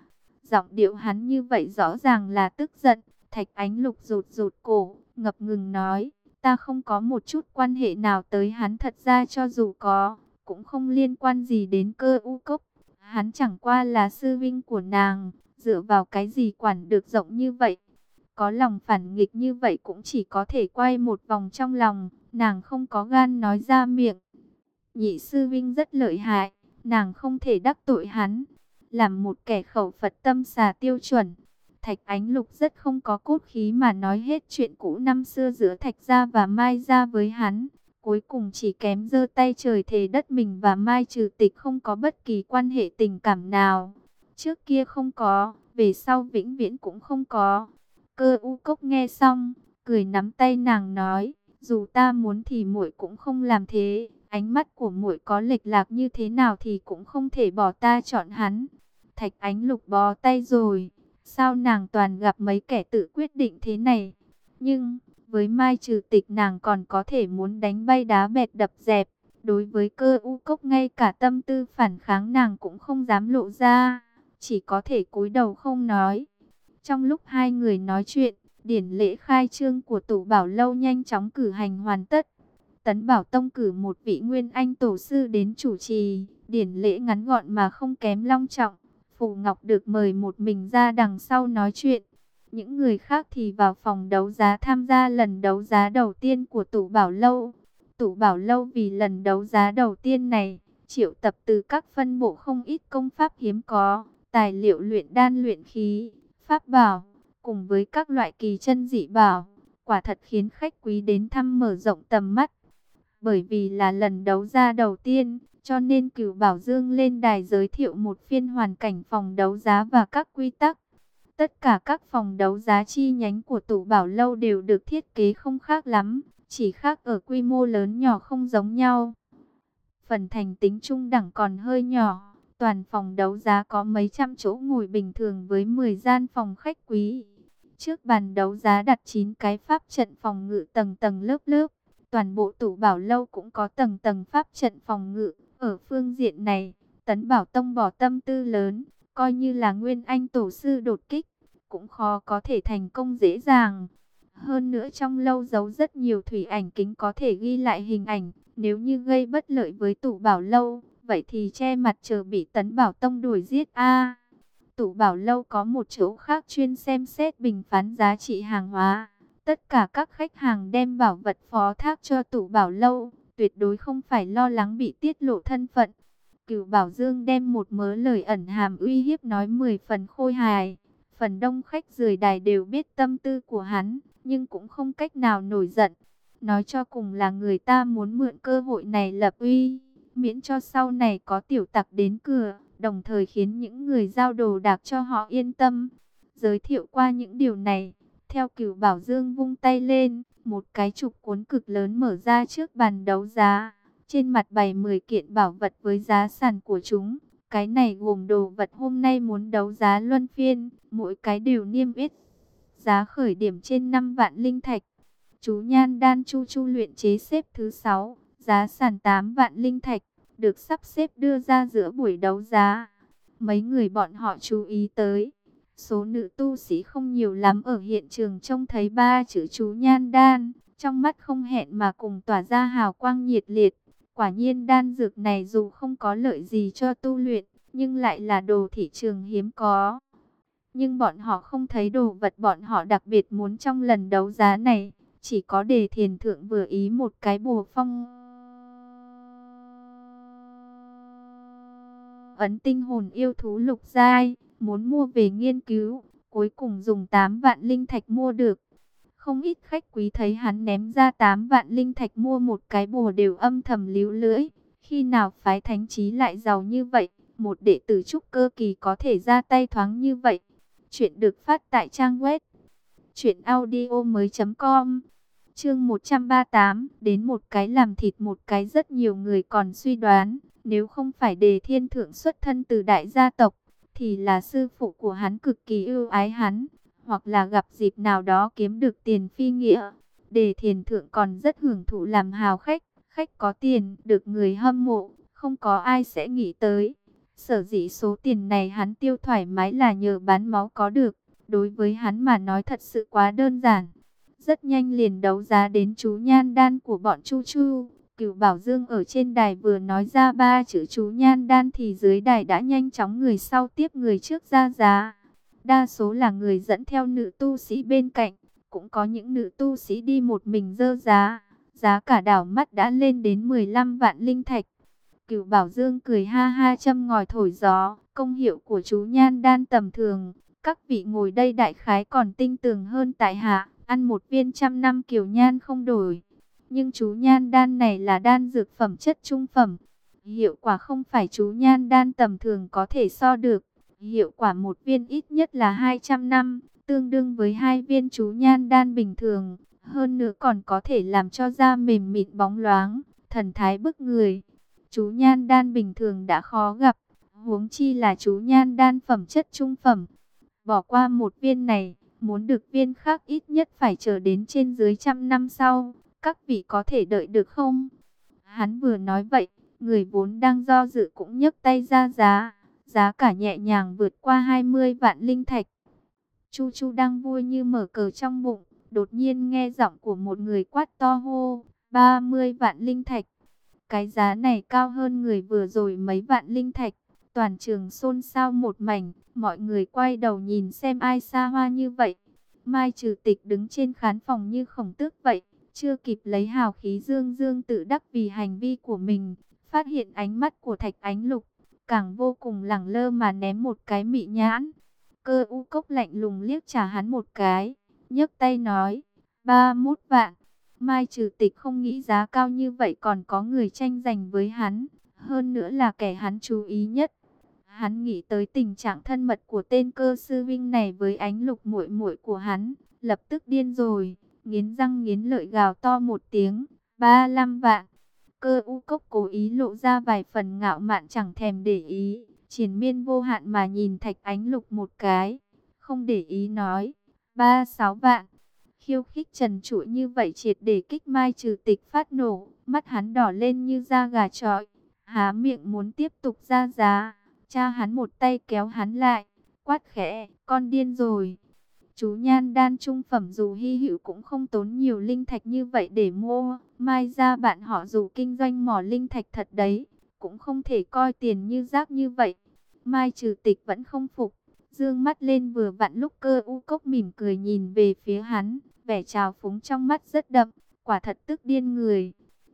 Giọng điệu hắn như vậy rõ ràng là tức giận. Thạch ánh lục rụt rụt cổ, ngập ngừng nói. Ta không có một chút quan hệ nào tới hắn thật ra cho dù có, cũng không liên quan gì đến cơ u cốc. Hắn chẳng qua là sư vinh của nàng, dựa vào cái gì quản được rộng như vậy. Có lòng phản nghịch như vậy cũng chỉ có thể quay một vòng trong lòng, nàng không có gan nói ra miệng. Nhị sư vinh rất lợi hại, nàng không thể đắc tội hắn, làm một kẻ khẩu Phật tâm xà tiêu chuẩn. Thạch Ánh Lục rất không có cốt khí mà nói hết chuyện cũ năm xưa giữa Thạch Gia và Mai Gia với hắn. Cuối cùng chỉ kém giơ tay trời thề đất mình và Mai Trừ Tịch không có bất kỳ quan hệ tình cảm nào. Trước kia không có, về sau vĩnh viễn cũng không có. Cơ u cốc nghe xong, cười nắm tay nàng nói, dù ta muốn thì muội cũng không làm thế. Ánh mắt của muội có lệch lạc như thế nào thì cũng không thể bỏ ta chọn hắn. Thạch ánh lục bó tay rồi, sao nàng toàn gặp mấy kẻ tự quyết định thế này. Nhưng, với Mai Trừ Tịch nàng còn có thể muốn đánh bay đá bẹt đập dẹp. Đối với cơ u cốc ngay cả tâm tư phản kháng nàng cũng không dám lộ ra, chỉ có thể cúi đầu không nói. Trong lúc hai người nói chuyện, điển lễ khai trương của tủ bảo lâu nhanh chóng cử hành hoàn tất. Tấn Bảo Tông cử một vị nguyên anh tổ sư đến chủ trì, điển lễ ngắn gọn mà không kém long trọng. Phù Ngọc được mời một mình ra đằng sau nói chuyện. Những người khác thì vào phòng đấu giá tham gia lần đấu giá đầu tiên của tủ bảo lâu. Tủ bảo lâu vì lần đấu giá đầu tiên này, triệu tập từ các phân bộ không ít công pháp hiếm có, tài liệu luyện đan luyện khí, pháp bảo, cùng với các loại kỳ chân dị bảo, quả thật khiến khách quý đến thăm mở rộng tầm mắt. Bởi vì là lần đấu giá đầu tiên, cho nên cửu Bảo Dương lên đài giới thiệu một phiên hoàn cảnh phòng đấu giá và các quy tắc. Tất cả các phòng đấu giá chi nhánh của tủ bảo lâu đều được thiết kế không khác lắm, chỉ khác ở quy mô lớn nhỏ không giống nhau. Phần thành tính trung đẳng còn hơi nhỏ, toàn phòng đấu giá có mấy trăm chỗ ngồi bình thường với 10 gian phòng khách quý. Trước bàn đấu giá đặt 9 cái pháp trận phòng ngự tầng tầng lớp lớp. Toàn bộ tủ bảo lâu cũng có tầng tầng pháp trận phòng ngự. Ở phương diện này, Tấn Bảo Tông bỏ tâm tư lớn, coi như là nguyên anh tổ sư đột kích, cũng khó có thể thành công dễ dàng. Hơn nữa trong lâu giấu rất nhiều thủy ảnh kính có thể ghi lại hình ảnh, nếu như gây bất lợi với tủ bảo lâu, vậy thì che mặt chờ bị Tấn Bảo Tông đuổi giết a. tủ bảo lâu có một chỗ khác chuyên xem xét bình phán giá trị hàng hóa. Tất cả các khách hàng đem bảo vật phó thác cho tủ bảo lâu, tuyệt đối không phải lo lắng bị tiết lộ thân phận. Cửu Bảo Dương đem một mớ lời ẩn hàm uy hiếp nói 10 phần khôi hài. Phần đông khách rời đài đều biết tâm tư của hắn, nhưng cũng không cách nào nổi giận. Nói cho cùng là người ta muốn mượn cơ hội này lập uy, miễn cho sau này có tiểu tặc đến cửa, đồng thời khiến những người giao đồ đạc cho họ yên tâm. Giới thiệu qua những điều này, theo cửu Bảo Dương vung tay lên, một cái trục cuốn cực lớn mở ra trước bàn đấu giá. Trên mặt bày 10 kiện bảo vật với giá sàn của chúng. Cái này gồm đồ vật hôm nay muốn đấu giá luân phiên, mỗi cái đều niêm yết. Giá khởi điểm trên 5 vạn linh thạch. Chú Nhan Đan Chu Chu luyện chế xếp thứ 6, giá sàn 8 vạn linh thạch, được sắp xếp đưa ra giữa buổi đấu giá. Mấy người bọn họ chú ý tới, Số nữ tu sĩ không nhiều lắm ở hiện trường trông thấy ba chữ chú nhan đan, trong mắt không hẹn mà cùng tỏa ra hào quang nhiệt liệt. Quả nhiên đan dược này dù không có lợi gì cho tu luyện, nhưng lại là đồ thị trường hiếm có. Nhưng bọn họ không thấy đồ vật bọn họ đặc biệt muốn trong lần đấu giá này, chỉ có đề thiền thượng vừa ý một cái bùa phong. Ấn tinh hồn yêu thú lục giai muốn mua về nghiên cứu, cuối cùng dùng 8 vạn linh thạch mua được. Không ít khách quý thấy hắn ném ra 8 vạn linh thạch mua một cái bùa đều âm thầm líu lưỡi, Khi nào phái thánh trí lại giàu như vậy, một đệ tử trúc cơ kỳ có thể ra tay thoáng như vậy. Chuyện được phát tại trang web truyệnaudiomoi.com. Chương 138, đến một cái làm thịt một cái rất nhiều người còn suy đoán, nếu không phải Đề Thiên thượng xuất thân từ đại gia tộc, thì là sư phụ của hắn cực kỳ ưu ái hắn, hoặc là gặp dịp nào đó kiếm được tiền phi nghĩa. Đề thiền thượng còn rất hưởng thụ làm hào khách, khách có tiền, được người hâm mộ, không có ai sẽ nghĩ tới. Sở dĩ số tiền này hắn tiêu thoải mái là nhờ bán máu có được, đối với hắn mà nói thật sự quá đơn giản. Rất nhanh liền đấu giá đến chú nhan đan của bọn Chu Chu. Cửu Bảo Dương ở trên đài vừa nói ra ba chữ chú nhan đan thì dưới đài đã nhanh chóng người sau tiếp người trước ra giá. Đa số là người dẫn theo nữ tu sĩ bên cạnh, cũng có những nữ tu sĩ đi một mình dơ giá. Giá cả đảo mắt đã lên đến 15 vạn linh thạch. Cửu Bảo Dương cười ha ha châm ngòi thổi gió, công hiệu của chú nhan đan tầm thường. Các vị ngồi đây đại khái còn tinh tường hơn tại hạ, ăn một viên trăm năm kiều nhan không đổi. Nhưng chú nhan đan này là đan dược phẩm chất trung phẩm. Hiệu quả không phải chú nhan đan tầm thường có thể so được. Hiệu quả một viên ít nhất là 200 năm, tương đương với hai viên chú nhan đan bình thường. Hơn nữa còn có thể làm cho da mềm mịn bóng loáng, thần thái bức người. Chú nhan đan bình thường đã khó gặp, huống chi là chú nhan đan phẩm chất trung phẩm. Bỏ qua một viên này, muốn được viên khác ít nhất phải chờ đến trên dưới trăm năm sau. Các vị có thể đợi được không? Hắn vừa nói vậy, người vốn đang do dự cũng nhấc tay ra giá. Giá cả nhẹ nhàng vượt qua 20 vạn linh thạch. Chu Chu đang vui như mở cờ trong bụng. Đột nhiên nghe giọng của một người quát to hô. 30 vạn linh thạch. Cái giá này cao hơn người vừa rồi mấy vạn linh thạch. Toàn trường xôn xao một mảnh. Mọi người quay đầu nhìn xem ai xa hoa như vậy. Mai trừ tịch đứng trên khán phòng như khổng tước vậy chưa kịp lấy hào khí dương dương tự đắc vì hành vi của mình, phát hiện ánh mắt của thạch ánh lục, càng vô cùng lẳng lơ mà ném một cái mị nhãn. Cơ u cốc lạnh lùng liếc trả hắn một cái, nhấc tay nói, ba mút vạn. Mai trừ tịch không nghĩ giá cao như vậy còn có người tranh giành với hắn, hơn nữa là kẻ hắn chú ý nhất. Hắn nghĩ tới tình trạng thân mật của tên cơ sư vinh này với ánh lục muội muội của hắn, lập tức điên rồi nghiến răng nghiến lợi gào to một tiếng, ba lăm vạn. Cơ u cốc cố ý lộ ra vài phần ngạo mạn chẳng thèm để ý, triển miên vô hạn mà nhìn thạch ánh lục một cái, không để ý nói, ba sáu vạn. Khiêu khích trần trụi như vậy triệt để kích mai trừ tịch phát nổ, mắt hắn đỏ lên như da gà trọi, há miệng muốn tiếp tục ra giá, cha hắn một tay kéo hắn lại, quát khẽ, con điên rồi. Chú nhan đan trung phẩm dù hy hữu cũng không tốn nhiều linh thạch như vậy để mua. Mai ra bạn họ dù kinh doanh mỏ linh thạch thật đấy, cũng không thể coi tiền như rác như vậy. Mai trừ tịch vẫn không phục, dương mắt lên vừa vặn lúc cơ u cốc mỉm cười nhìn về phía hắn, vẻ trào phúng trong mắt rất đậm, quả thật tức điên người.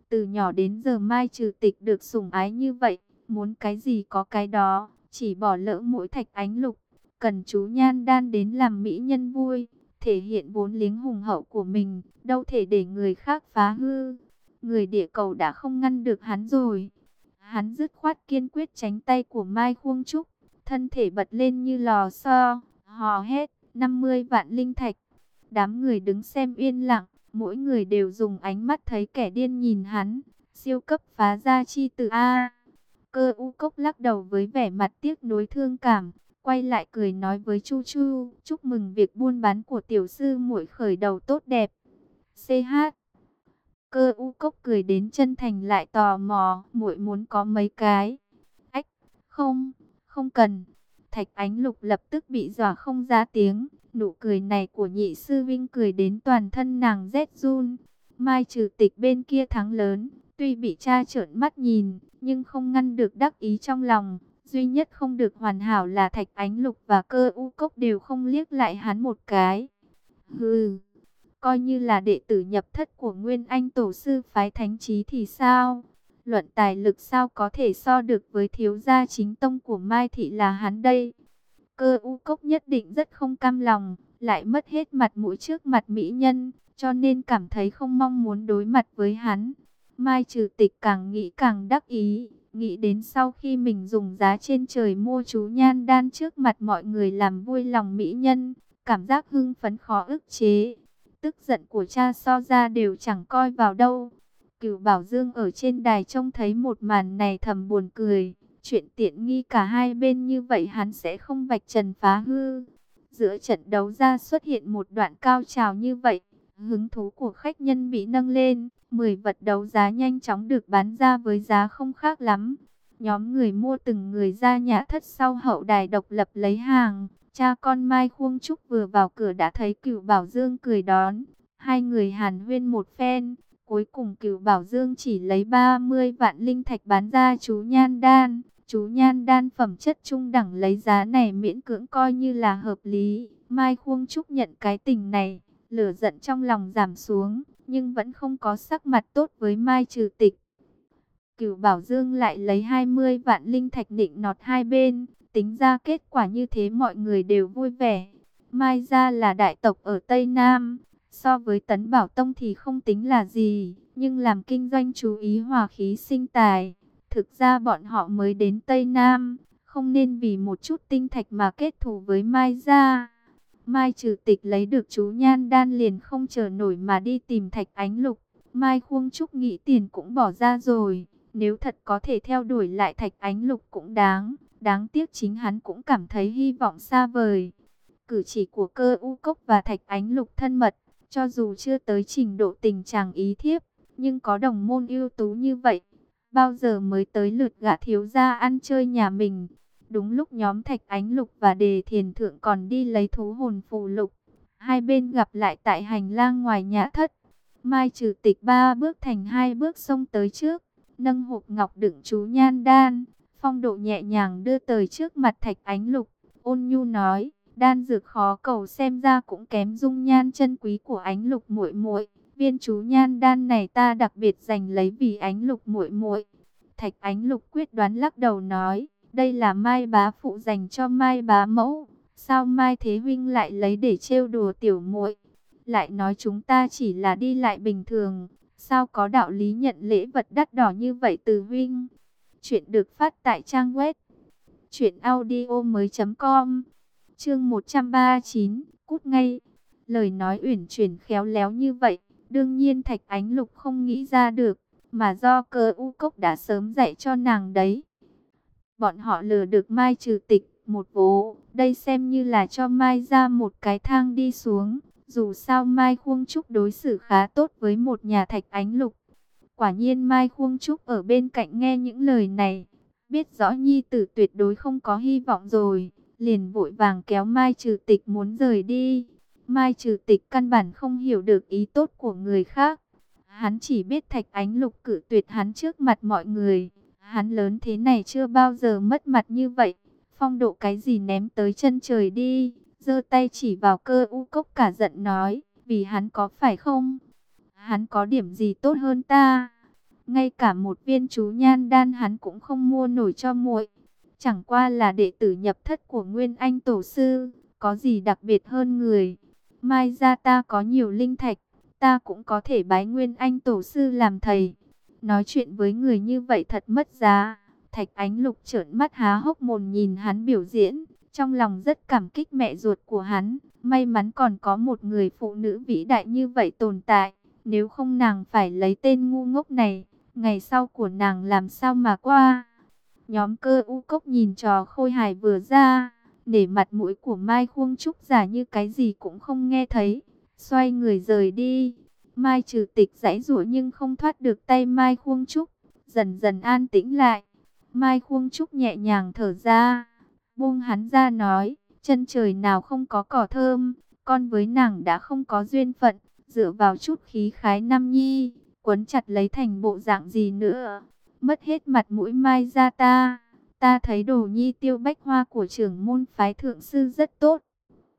Từ nhỏ đến giờ Mai trừ tịch được sủng ái như vậy, muốn cái gì có cái đó, chỉ bỏ lỡ mỗi thạch ánh lục cần chú nhan đan đến làm mỹ nhân vui, thể hiện vốn liếng hùng hậu của mình, đâu thể để người khác phá hư. Người địa cầu đã không ngăn được hắn rồi. Hắn dứt khoát kiên quyết tránh tay của Mai Khuông Trúc, thân thể bật lên như lò xo, hò hét, 50 vạn linh thạch. Đám người đứng xem yên lặng, mỗi người đều dùng ánh mắt thấy kẻ điên nhìn hắn, siêu cấp phá ra chi từ A. Cơ u cốc lắc đầu với vẻ mặt tiếc nối thương cảm, quay lại cười nói với Chu Chu, chúc mừng việc buôn bán của tiểu sư muội khởi đầu tốt đẹp. CH Cơ u cốc cười đến chân thành lại tò mò, muội muốn có mấy cái. Ách, không, không cần. Thạch Ánh Lục lập tức bị dọa không ra tiếng, nụ cười này của nhị sư vinh cười đến toàn thân nàng rét run. Mai trừ tịch bên kia thắng lớn, tuy bị cha trợn mắt nhìn, nhưng không ngăn được đắc ý trong lòng. Duy nhất không được hoàn hảo là Thạch Ánh Lục và cơ u cốc đều không liếc lại hắn một cái. Hừ, coi như là đệ tử nhập thất của Nguyên Anh Tổ sư phái thánh trí thì sao? Luận tài lực sao có thể so được với thiếu gia chính tông của Mai Thị là hắn đây? Cơ u cốc nhất định rất không cam lòng, lại mất hết mặt mũi trước mặt mỹ nhân, cho nên cảm thấy không mong muốn đối mặt với hắn. Mai trừ tịch càng nghĩ càng đắc ý, nghĩ đến sau khi mình dùng giá trên trời mua chú nhan đan trước mặt mọi người làm vui lòng mỹ nhân, cảm giác hưng phấn khó ức chế. Tức giận của cha so ra đều chẳng coi vào đâu. Cửu Bảo Dương ở trên đài trông thấy một màn này thầm buồn cười. Chuyện tiện nghi cả hai bên như vậy hắn sẽ không vạch trần phá hư. Giữa trận đấu ra xuất hiện một đoạn cao trào như vậy. Hứng thú của khách nhân bị nâng lên. 10 vật đấu giá nhanh chóng được bán ra với giá không khác lắm. Nhóm người mua từng người ra nhà thất sau hậu đài độc lập lấy hàng. Cha con Mai Khuông Trúc vừa vào cửa đã thấy cửu Bảo Dương cười đón. Hai người hàn huyên một phen. Cuối cùng cửu Bảo Dương chỉ lấy 30 vạn linh thạch bán ra chú Nhan Đan. Chú Nhan Đan phẩm chất trung đẳng lấy giá này miễn cưỡng coi như là hợp lý. Mai Khuông Trúc nhận cái tình này. Lửa giận trong lòng giảm xuống. Nhưng vẫn không có sắc mặt tốt với Mai Trừ Tịch. Cửu Bảo Dương lại lấy 20 vạn linh thạch định nọt hai bên. Tính ra kết quả như thế mọi người đều vui vẻ. Mai gia là đại tộc ở Tây Nam. So với Tấn Bảo Tông thì không tính là gì. Nhưng làm kinh doanh chú ý hòa khí sinh tài. Thực ra bọn họ mới đến Tây Nam. Không nên vì một chút tinh thạch mà kết thù với Mai gia. Mai trừ tịch lấy được chú nhan đan liền không chờ nổi mà đi tìm thạch ánh lục. Mai khuông trúc nghĩ tiền cũng bỏ ra rồi. Nếu thật có thể theo đuổi lại thạch ánh lục cũng đáng. Đáng tiếc chính hắn cũng cảm thấy hy vọng xa vời. Cử chỉ của cơ u cốc và thạch ánh lục thân mật, cho dù chưa tới trình độ tình trạng ý thiếp, nhưng có đồng môn ưu tú như vậy. Bao giờ mới tới lượt gã thiếu gia ăn chơi nhà mình. Đúng lúc nhóm thạch ánh lục và đề thiền thượng còn đi lấy thú hồn phù lục. Hai bên gặp lại tại hành lang ngoài nhà thất. Mai trừ tịch ba bước thành hai bước xông tới trước. Nâng hộp ngọc đựng chú nhan đan phong độ nhẹ nhàng đưa tới trước mặt thạch ánh lục, ôn nhu nói, đan dược khó cầu xem ra cũng kém dung nhan chân quý của ánh lục muội muội. Viên chú nhan đan này ta đặc biệt dành lấy vì ánh lục muội muội. Thạch ánh lục quyết đoán lắc đầu nói, đây là mai bá phụ dành cho mai bá mẫu. Sao mai thế huynh lại lấy để trêu đùa tiểu muội? Lại nói chúng ta chỉ là đi lại bình thường, sao có đạo lý nhận lễ vật đắt đỏ như vậy từ huynh? Chuyện được phát tại trang web truyệnaudiomoi.com. Chương 139, cút ngay. Lời nói uyển chuyển khéo léo như vậy, đương nhiên Thạch Ánh Lục không nghĩ ra được, mà do cơ u cốc đã sớm dạy cho nàng đấy. Bọn họ lừa được Mai trừ tịch một vố, đây xem như là cho Mai ra một cái thang đi xuống. Dù sao Mai Khuông Trúc đối xử khá tốt với một nhà Thạch Ánh Lục, Quả nhiên Mai Khuông Trúc ở bên cạnh nghe những lời này, biết rõ nhi tử tuyệt đối không có hy vọng rồi, liền vội vàng kéo Mai Trừ Tịch muốn rời đi. Mai Trừ Tịch căn bản không hiểu được ý tốt của người khác. Hắn chỉ biết Thạch Ánh Lục cử tuyệt hắn trước mặt mọi người. Hắn lớn thế này chưa bao giờ mất mặt như vậy. Phong độ cái gì ném tới chân trời đi. giơ tay chỉ vào cơ u cốc cả giận nói. Vì hắn có phải không? hắn có điểm gì tốt hơn ta? Ngay cả một viên chú nhan đan hắn cũng không mua nổi cho muội. Chẳng qua là đệ tử nhập thất của Nguyên Anh Tổ Sư, có gì đặc biệt hơn người. Mai ra ta có nhiều linh thạch, ta cũng có thể bái Nguyên Anh Tổ Sư làm thầy. Nói chuyện với người như vậy thật mất giá. Thạch Ánh Lục trợn mắt há hốc mồm nhìn hắn biểu diễn, trong lòng rất cảm kích mẹ ruột của hắn. May mắn còn có một người phụ nữ vĩ đại như vậy tồn tại. Nếu không nàng phải lấy tên ngu ngốc này, ngày sau của nàng làm sao mà qua. Nhóm cơ u cốc nhìn trò khôi hài vừa ra, để mặt mũi của Mai Khuông Trúc giả như cái gì cũng không nghe thấy, xoay người rời đi. Mai trừ tịch giãy rủa nhưng không thoát được tay Mai Khuông Trúc, dần dần an tĩnh lại. Mai Khuông Trúc nhẹ nhàng thở ra, buông hắn ra nói, chân trời nào không có cỏ thơm, con với nàng đã không có duyên phận, dựa vào chút khí khái năm nhi, quấn chặt lấy thành bộ dạng gì nữa. Mất hết mặt mũi mai ra ta, ta thấy đồ nhi tiêu bách hoa của trưởng môn phái thượng sư rất tốt,